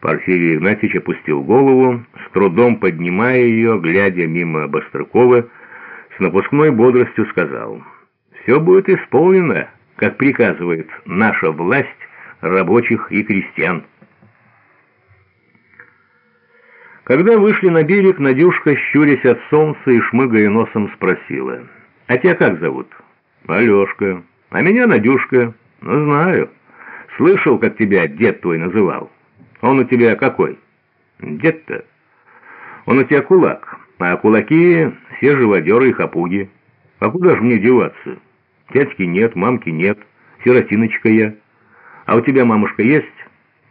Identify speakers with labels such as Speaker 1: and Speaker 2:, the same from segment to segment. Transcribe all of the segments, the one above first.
Speaker 1: Порфирий Игнатьевич опустил голову, с трудом поднимая ее, глядя мимо Бострыкова, с напускной бодростью сказал, «Все будет исполнено, как приказывает наша власть рабочих и крестьян». Когда вышли на берег, Надюшка, щурясь от солнца и шмыгая носом, спросила, «А тебя как зовут?» «Алешка. А меня Надюшка. Ну, знаю. Слышал, как тебя дед твой называл». Он у тебя какой? Дед-то? Он у тебя кулак, а кулаки все живодеры и хапуги. А куда же мне деваться? Дядьки нет, мамки нет, сиротиночка я. А у тебя мамушка есть?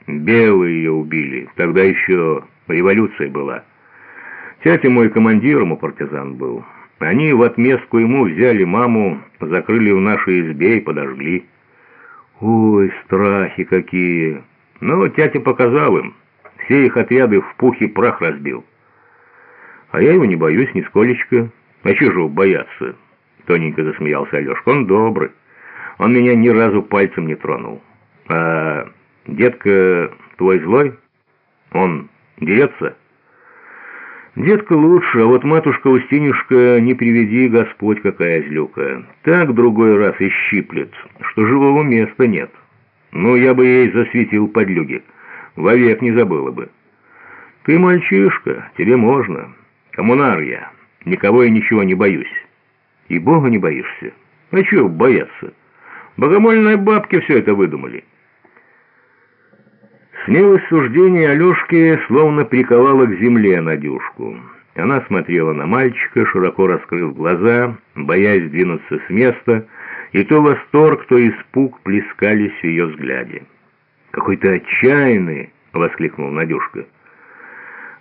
Speaker 1: Белые ее убили, тогда еще революция была. Тятя мой командиром у партизан был. Они в отместку ему взяли маму, закрыли в нашей избе и подожгли. Ой, страхи какие! Но тятя показал им. Все их отряды в пух и прах разбил. А я его не боюсь нисколечко. А чего бояться? Тоненько засмеялся Алешка. Он добрый. Он меня ни разу пальцем не тронул. А детка твой злой? Он дерется? Детка лучше, а вот матушка Устинюшка, не приведи Господь, какая злюка. Так другой раз и щиплет, что живого места нет». Ну, я бы ей засветил подлюги. Вовек не забыла бы. Ты мальчишка, тебе можно. Коммунар я. Никого и ничего не боюсь. И Бога не боишься. А чего бояться? Богомольные бабки все это выдумали. Смелость суждения Алешки словно приковала к земле Надюшку. Она смотрела на мальчика, широко раскрыв глаза, боясь двинуться с места, и то восторг, то испуг плескались в ее взгляде. «Какой-то отчаянный!» — воскликнул Надюшка.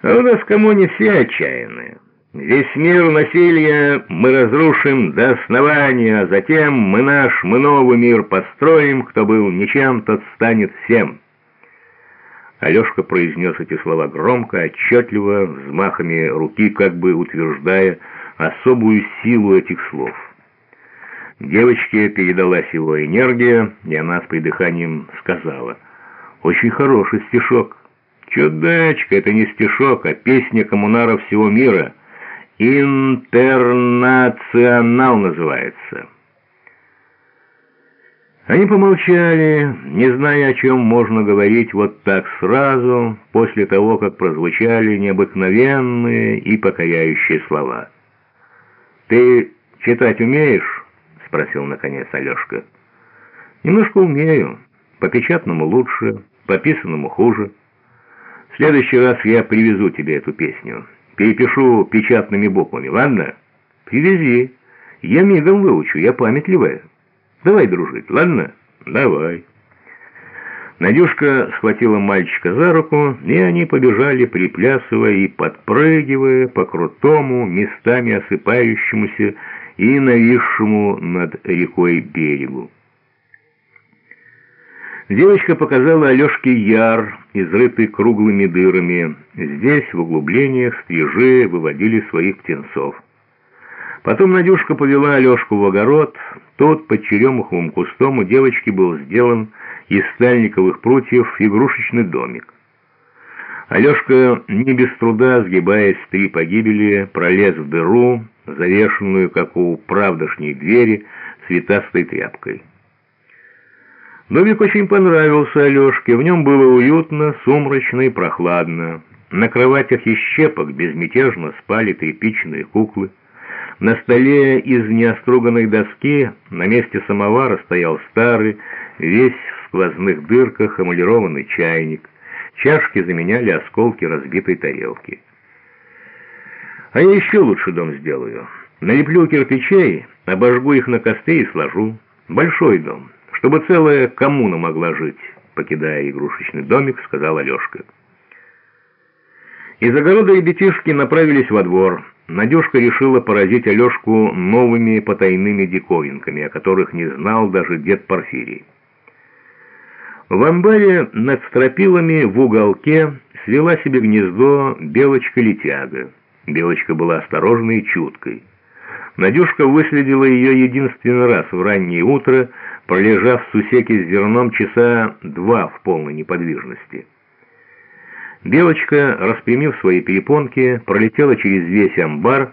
Speaker 1: «А у нас кому не все отчаянные. Весь мир насилия мы разрушим до основания, а затем мы наш, мы новый мир построим, кто был ничем, тот станет всем». Алешка произнес эти слова громко, отчетливо, взмахами руки, как бы утверждая особую силу этих слов. Девочке передалась его энергия, и она с придыханием сказала, «Очень хороший стишок». «Чудачка, это не стишок, а песня коммунаров всего мира. Интернационал называется». Они помолчали, не зная, о чем можно говорить вот так сразу, после того, как прозвучали необыкновенные и покоряющие слова. «Ты читать умеешь?» — спросил наконец Алешка. «Немножко умею. По печатному лучше, по писанному хуже. В следующий раз я привезу тебе эту песню. Перепишу печатными буквами, ладно? Привези. Я мигом выучу, я памятливая. Давай дружить, ладно? Давай». Надюшка схватила мальчика за руку, и они побежали, приплясывая и подпрыгивая по крутому, местами осыпающемуся и нависшему над рекой берегу. Девочка показала Алешке яр, изрытый круглыми дырами. Здесь, в углублениях, стрижи выводили своих птенцов. Потом Надюшка повела Алешку в огород. Тот под черемуховым кустом у девочки был сделан из стальниковых прутьев игрушечный домик. Алешка не без труда, сгибаясь три погибели, пролез в дыру, завешенную, как у правдошней двери, цветастой тряпкой. Домик очень понравился Алешке, в нем было уютно, сумрачно и прохладно. На кроватях из щепок безмятежно спали тряпичные куклы. На столе из неоструганной доски на месте самовара стоял старый, весь в сквозных дырках эмалированный чайник. Чашки заменяли осколки разбитой тарелки. А я еще лучше дом сделаю. Налеплю кирпичей, обожгу их на косте и сложу. Большой дом, чтобы целая коммуна могла жить, покидая игрушечный домик, сказал Алешка. Из огорода ребятишки направились во двор. Надюшка решила поразить Алешку новыми потайными диковинками, о которых не знал даже дед Порфирий. В амбаре над стропилами в уголке свела себе гнездо белочка-летяга. Белочка была осторожной и чуткой. Надюшка выследила ее единственный раз в раннее утро, пролежав в сусеке с зерном часа два в полной неподвижности. Белочка, распрямив свои перепонки, пролетела через весь амбар,